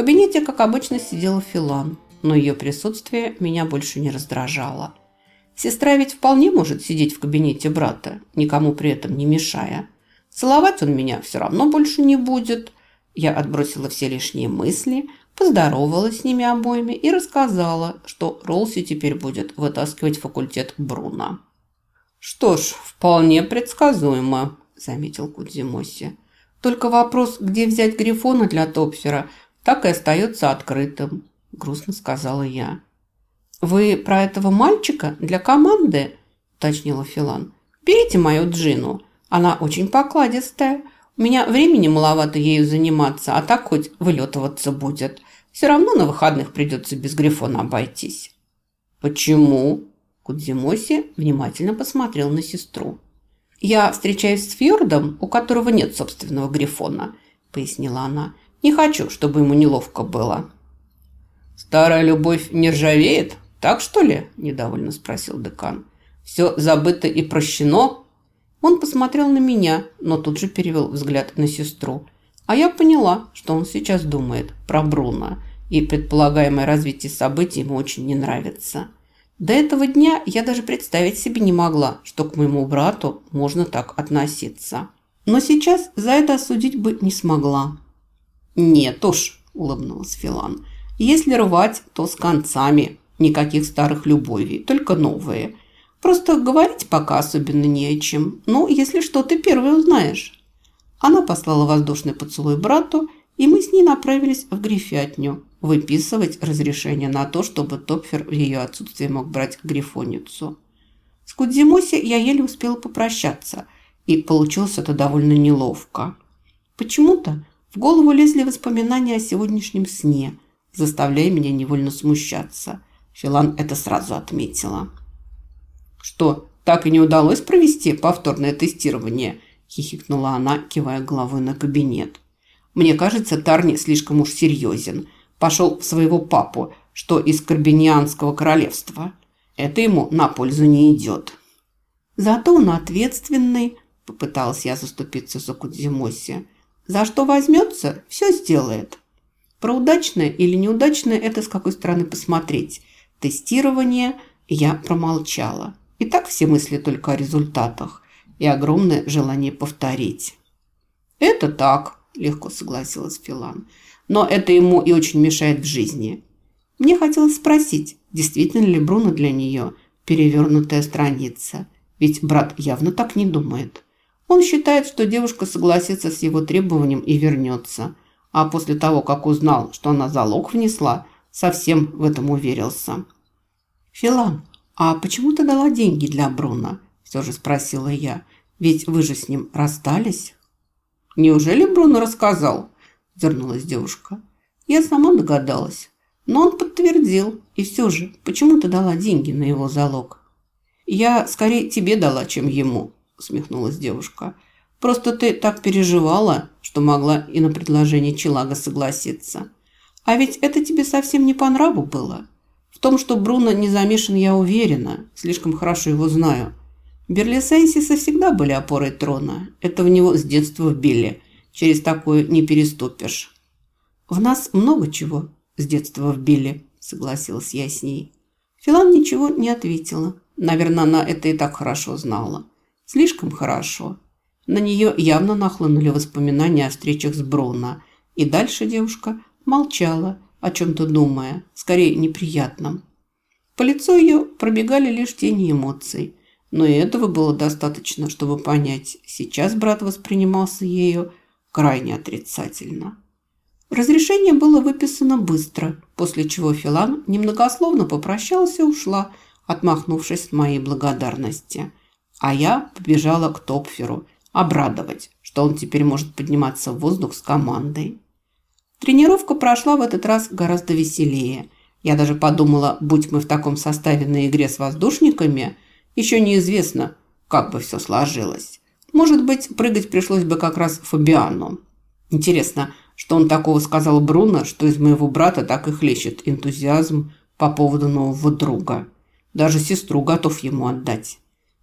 кабинете, как обычно, сидела Филан, но ее присутствие меня больше не раздражало. Сестра ведь вполне может сидеть в кабинете брата, никому при этом не мешая. Целовать он меня все равно больше не будет. Я отбросила все лишние мысли, поздоровалась с ними обоими и рассказала, что Ролси теперь будет вытаскивать факультет Бруно. «Что ж, вполне предсказуемо», – заметил Кудзимоси. «Только вопрос, где взять Грифона для Топфера, так и остается открытым», – грустно сказала я. «Вы про этого мальчика для команды?» – уточнила Филан. «Берите мою Джину. Она очень покладистая. У меня времени маловато ею заниматься, а так хоть вылетываться будет. Все равно на выходных придется без Грифона обойтись». «Почему?» Кудзимоси внимательно посмотрел на сестру. «Я встречаюсь с Фьордом, у которого нет собственного Грифона», – пояснила она. «Не хочу, чтобы ему неловко было». «Старая любовь не ржавеет, так что ли?» – недовольно спросил декан. «Все забыто и прощено?» Он посмотрел на меня, но тут же перевел взгляд на сестру. А я поняла, что он сейчас думает про Бруно, и предполагаемое развитие событий ему очень не нравится. До этого дня я даже представить себе не могла, что к моему брату можно так относиться. Но сейчас за это осудить бы не смогла. «Нет уж», – улыбнулась Филан, – «если рвать, то с концами. Никаких старых любовей, только новые. Просто говорить пока особенно не о чем. Ну, если что, ты первый узнаешь». Она послала воздушный поцелуй брату, и мы с ней направились в Грифятню выписывать разрешение на то, чтобы Топфер в ее отсутствие мог брать Грифоницу. С Кудзимоси я еле успела попрощаться, и получилось это довольно неловко. Почему-то в голову лезли воспоминания о сегодняшнем сне, заставляя меня невольно смущаться. Филан это сразу отметила. «Что, так и не удалось провести повторное тестирование?» – хихикнула она, кивая головой на кабинет. «Мне кажется, Тарни слишком уж серьезен. Пошел в своего папу, что из Карбинианского королевства. Это ему на пользу не идет». «Зато он ответственный», – попыталась я заступиться за Кудзимоси. «За что возьмется, все сделает». Про удачное или неудачное – это с какой стороны посмотреть. Тестирование я промолчала. И так все мысли только о результатах и огромное желание повторить. «Это так», – легко согласилась Филан. «Но это ему и очень мешает в жизни». Мне хотелось спросить, действительно ли Бруно для нее перевернутая страница. Ведь брат явно так не думает. Он считает, что девушка согласится с его требованием и вернется. А после того, как узнал, что она залог внесла, совсем в этом уверился. «Филан, «А почему ты дала деньги для Бруно?» – все же спросила я. «Ведь вы же с ним расстались?» «Неужели Бруно рассказал?» – зернулась девушка. Я сама догадалась. Но он подтвердил. И все же, почему ты дала деньги на его залог? «Я скорее тебе дала, чем ему», – усмехнулась девушка. «Просто ты так переживала, что могла и на предложение Челага согласиться. А ведь это тебе совсем не по нраву было. В том, что Бруно не замешан, я уверена. Слишком хорошо его знаю. Берлисенсисы всегда были опорой трона. Это в него с детства вбили. Через такое не переступишь. В нас много чего с детства вбили, согласилась я с ней. Филан ничего не ответила. Наверное, она это и так хорошо знала. Слишком хорошо. На нее явно нахлынули воспоминания о встречах с Бруно. И дальше девушка молчала, о чем-то думая, скорее неприятном. По лицу ее пробегали лишь тени эмоций, но и этого было достаточно, чтобы понять, сейчас брат воспринимался ею крайне отрицательно. Разрешение было выписано быстро, после чего Филан немногословно попрощался и ушла, отмахнувшись от моей благодарности. А я побежала к Топферу обрадовать, что он теперь может подниматься в воздух с командой. Тренировка прошла в этот раз гораздо веселее. Я даже подумала, будь мы в таком составе на игре с воздушниками, еще неизвестно, как бы все сложилось. Может быть, прыгать пришлось бы как раз Фабиану. Интересно, что он такого сказал Бруно, что из моего брата так и хлещет энтузиазм по поводу нового друга. Даже сестру готов ему отдать.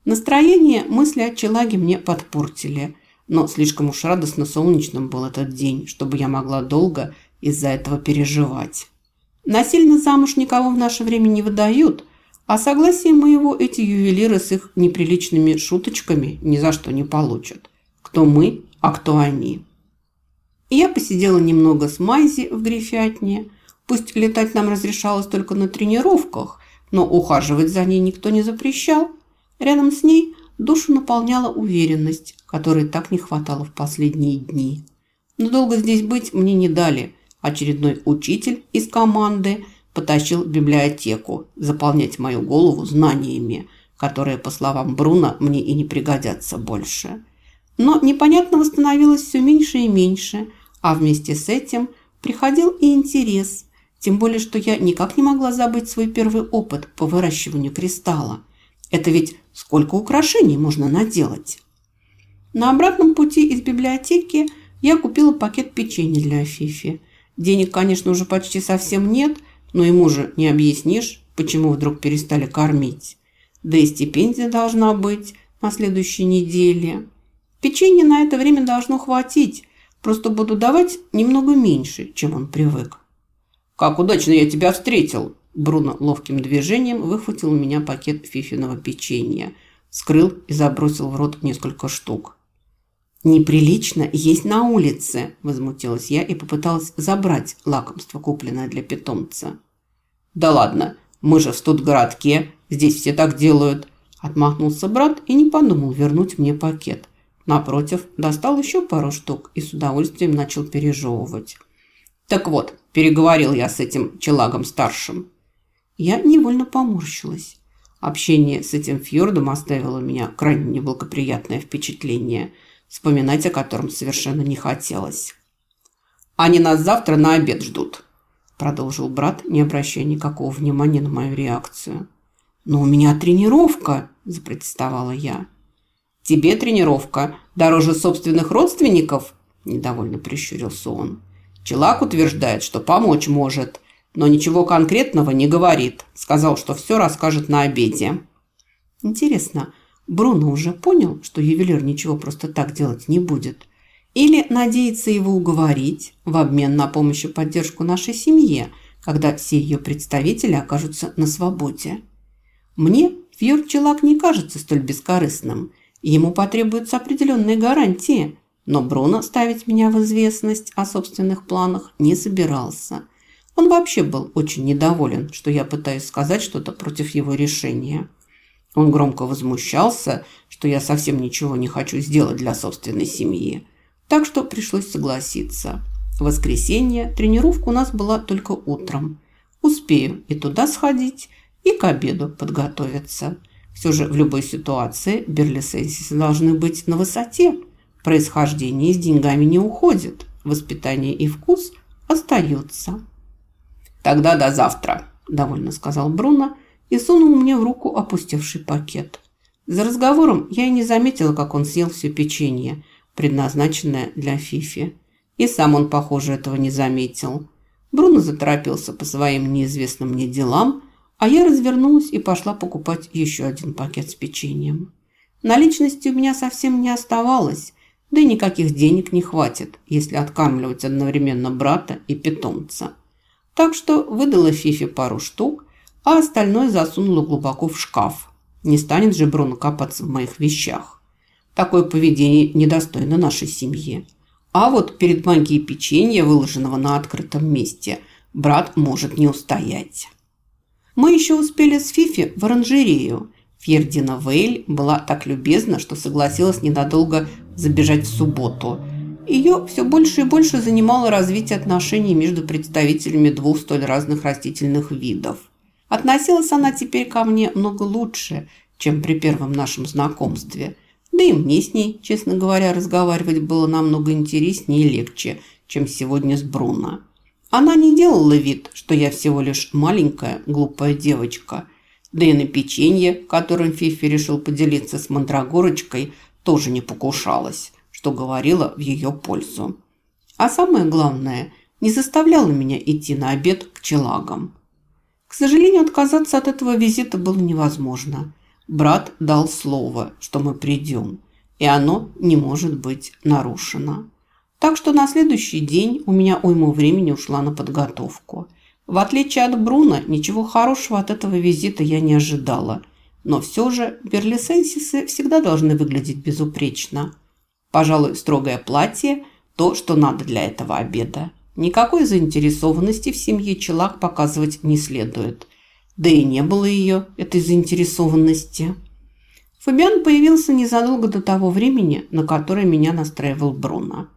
Настроение мысли о Челаге мне подпортили – но слишком уж радостно солнечным был этот день, чтобы я могла долго из-за этого переживать. Насильно замуж никого в наше время не выдают, а согласие моего эти ювелиры с их неприличными шуточками ни за что не получат. Кто мы, а кто они. я посидела немного с Майзи в грифятне. Пусть летать нам разрешалось только на тренировках, но ухаживать за ней никто не запрещал. Рядом с ней душу наполняла уверенность, которой так не хватало в последние дни. Но долго здесь быть мне не дали. Очередной учитель из команды потащил в библиотеку заполнять мою голову знаниями, которые, по словам Бруно, мне и не пригодятся больше. Но непонятного становилось все меньше и меньше, а вместе с этим приходил и интерес. Тем более, что я никак не могла забыть свой первый опыт по выращиванию кристалла. Это ведь сколько украшений можно наделать. На обратном пути из библиотеки я купила пакет печенья для Фифи. Денег, конечно, уже почти совсем нет, но ему же не объяснишь, почему вдруг перестали кормить. Да и стипендия должна быть на следующей неделе. Печенье на это время должно хватить, просто буду давать немного меньше, чем он привык. «Как удачно я тебя встретил!» Бруно ловким движением выхватил у меня пакет фифиного печенья, скрыл и забросил в рот несколько штук. «Неприлично есть на улице!» – возмутилась я и попыталась забрать лакомство, купленное для питомца. «Да ладно, мы же в студгородке, здесь все так делают!» – отмахнулся брат и не подумал вернуть мне пакет – Напротив, достал еще пару штук и с удовольствием начал пережевывать. Так вот, переговорил я с этим челагом-старшим. Я невольно поморщилась. Общение с этим фьордом оставило меня крайне неблагоприятное впечатление, вспоминать о котором совершенно не хотелось. «Они нас завтра на обед ждут», – продолжил брат, не обращая никакого внимания на мою реакцию. «Но у меня тренировка», – запротестовала я. «Тебе тренировка дороже собственных родственников?» – недовольно прищурился он. Челак утверждает, что помочь может, но ничего конкретного не говорит. Сказал, что все расскажет на обеде. Интересно, Бруно уже понял, что ювелир ничего просто так делать не будет? Или надеется его уговорить в обмен на помощь и поддержку нашей семье, когда все ее представители окажутся на свободе? Мне Фьор Челак не кажется столь бескорыстным – Ему потребуются определенные гарантии, но Бруно ставить меня в известность о собственных планах не собирался. Он вообще был очень недоволен, что я пытаюсь сказать что-то против его решения. Он громко возмущался, что я совсем ничего не хочу сделать для собственной семьи. Так что пришлось согласиться. В воскресенье тренировка у нас была только утром. Успею и туда сходить, и к обеду подготовиться. Все же в любой ситуации берлисенсисы должны быть на высоте. Происхождение с деньгами не уходит. Воспитание и вкус остаются. «Тогда до завтра», – довольно сказал Бруно и сунул мне в руку опустевший пакет. За разговором я и не заметила, как он съел все печенье, предназначенное для Фифи. И сам он, похоже, этого не заметил. Бруно заторопился по своим неизвестным мне делам – а я развернулась и пошла покупать еще один пакет с печеньем. Наличности у меня совсем не оставалось, да и никаких денег не хватит, если откармливать одновременно брата и питомца. Так что выдала Фифе пару штук, а остальное засунула глубоко в шкаф. Не станет же Бруно копаться в моих вещах. Такое поведение недостойно нашей семьи. А вот перед магией печенья, выложенного на открытом месте, брат может не устоять. Мы еще успели с Фифи в оранжерею. Фьердина Вейль была так любезна, что согласилась ненадолго забежать в субботу. Ее все больше и больше занимало развитие отношений между представителями двух столь разных растительных видов. Относилась она теперь ко мне много лучше, чем при первом нашем знакомстве. Да и мне с ней, честно говоря, разговаривать было намного интереснее и легче, чем сегодня с Бруно. Она не делала вид, что я всего лишь маленькая глупая девочка. Да и на печенье, которым Фифи решил поделиться с Мандрагорочкой, тоже не покушалась, что говорила в ее пользу. А самое главное, не заставляла меня идти на обед к челагам. К сожалению, отказаться от этого визита было невозможно. Брат дал слово, что мы придем, и оно не может быть нарушено. Так что на следующий день у меня уйму времени ушла на подготовку. В отличие от Бруно, ничего хорошего от этого визита я не ожидала. Но все же берлисенсисы всегда должны выглядеть безупречно. Пожалуй, строгое платье – то, что надо для этого обеда. Никакой заинтересованности в семье Челак показывать не следует. Да и не было ее, этой заинтересованности. Фабиан появился незадолго до того времени, на которое меня настраивал Бруно.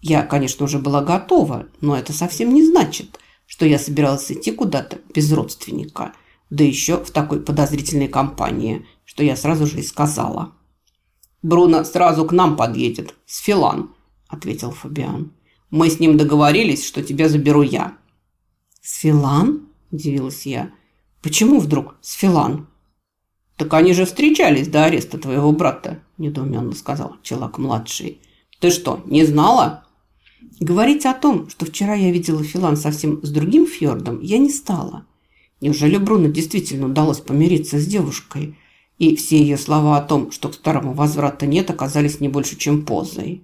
Я, конечно, уже была готова, но это совсем не значит, что я собиралась идти куда-то без родственника, да еще в такой подозрительной компании, что я сразу же и сказала. «Бруно сразу к нам подъедет, с Филан», – ответил Фабиан. «Мы с ним договорились, что тебя заберу я». «С Филан?» – удивилась я. «Почему вдруг с Филан?» «Так они же встречались до ареста твоего брата», – недоуменно сказал Челак-младший. «Ты что, не знала?» Говорить о том, что вчера я видела Филан совсем с другим фьордом, я не стала. Неужели Бруно действительно удалось помириться с девушкой? И все ее слова о том, что к старому возврата нет, оказались не больше, чем позой.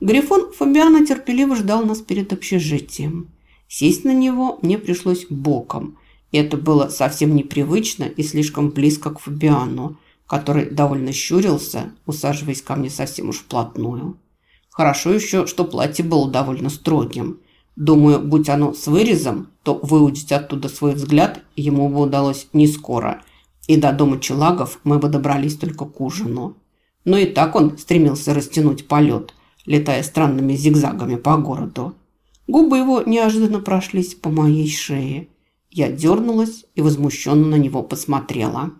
Грифон Фабиана терпеливо ждал нас перед общежитием. Сесть на него мне пришлось боком – это было совсем непривычно и слишком близко к Фабиану, который довольно щурился, усаживаясь ко мне совсем уж вплотную. Хорошо еще, что платье было довольно строгим. Думаю, будь оно с вырезом, то выудить оттуда свой взгляд ему бы удалось не скоро, и до дома Челагов мы бы добрались только к ужину. Но и так он стремился растянуть полет, летая странными зигзагами по городу. Губы его неожиданно прошлись по моей шее – я дернулась и возмущенно на него посмотрела.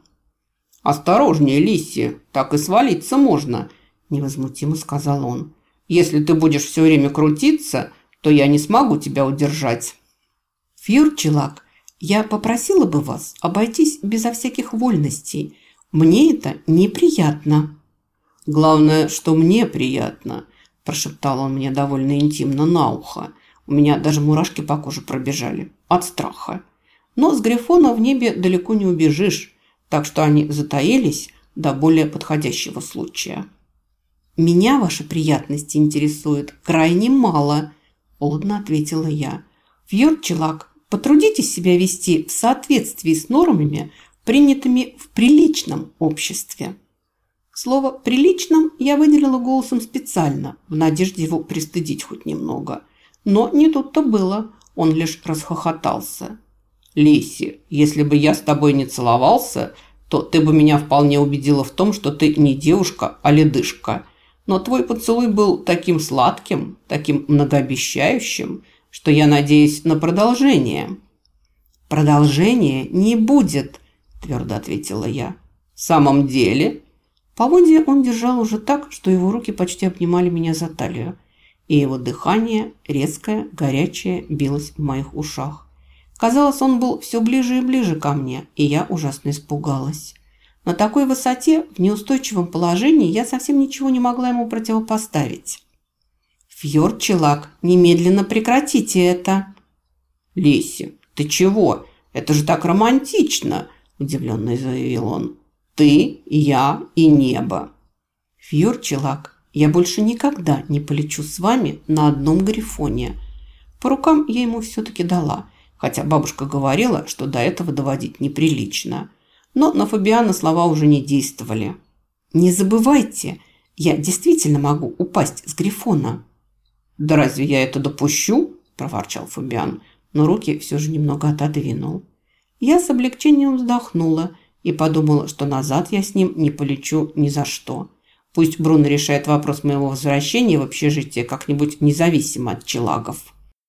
«Осторожнее, Лисси, так и свалиться можно», – невозмутимо сказал он. «Если ты будешь все время крутиться, то я не смогу тебя удержать». «Фьюрчелак, я попросила бы вас обойтись безо всяких вольностей. Мне это неприятно». «Главное, что мне приятно», – прошептал он мне довольно интимно на ухо. У меня даже мурашки по коже пробежали от страха. Но с Грифона в небе далеко не убежишь, так что они затаились до более подходящего случая. «Меня ваши приятности интересуют крайне мало», – холодно ответила я. «Фьорчелак, потрудитесь себя вести в соответствии с нормами, принятыми в приличном обществе». Слово «приличном» я выделила голосом специально, в надежде его пристыдить хоть немного. Но не тут-то было, он лишь расхохотался. Леси, если бы я с тобой не целовался, то ты бы меня вполне убедила в том, что ты не девушка, а ледышка. Но твой поцелуй был таким сладким, таким многообещающим, что я надеюсь на продолжение». «Продолжения не будет», – твердо ответила я. «В самом деле?» Поводья он держал уже так, что его руки почти обнимали меня за талию, и его дыхание, резкое, горячее, билось в моих ушах. Казалось, он был все ближе и ближе ко мне, и я ужасно испугалась. На такой высоте, в неустойчивом положении, я совсем ничего не могла ему противопоставить. «Фьорд Челак, немедленно прекратите это!» «Леси, ты чего? Это же так романтично!» – удивленно заявил он. «Ты, я и небо!» «Фьорд Челак, я больше никогда не полечу с вами на одном грифоне!» По рукам я ему все-таки дала – хотя бабушка говорила, что до этого доводить неприлично. Но на Фабиана слова уже не действовали. «Не забывайте, я действительно могу упасть с Грифона». «Да разве я это допущу?» – проворчал Фабиан, но руки все же немного отодвинул. Я с облегчением вздохнула и подумала, что назад я с ним не полечу ни за что. Пусть Бруно решает вопрос моего возвращения в общежитие как-нибудь независимо от челагов.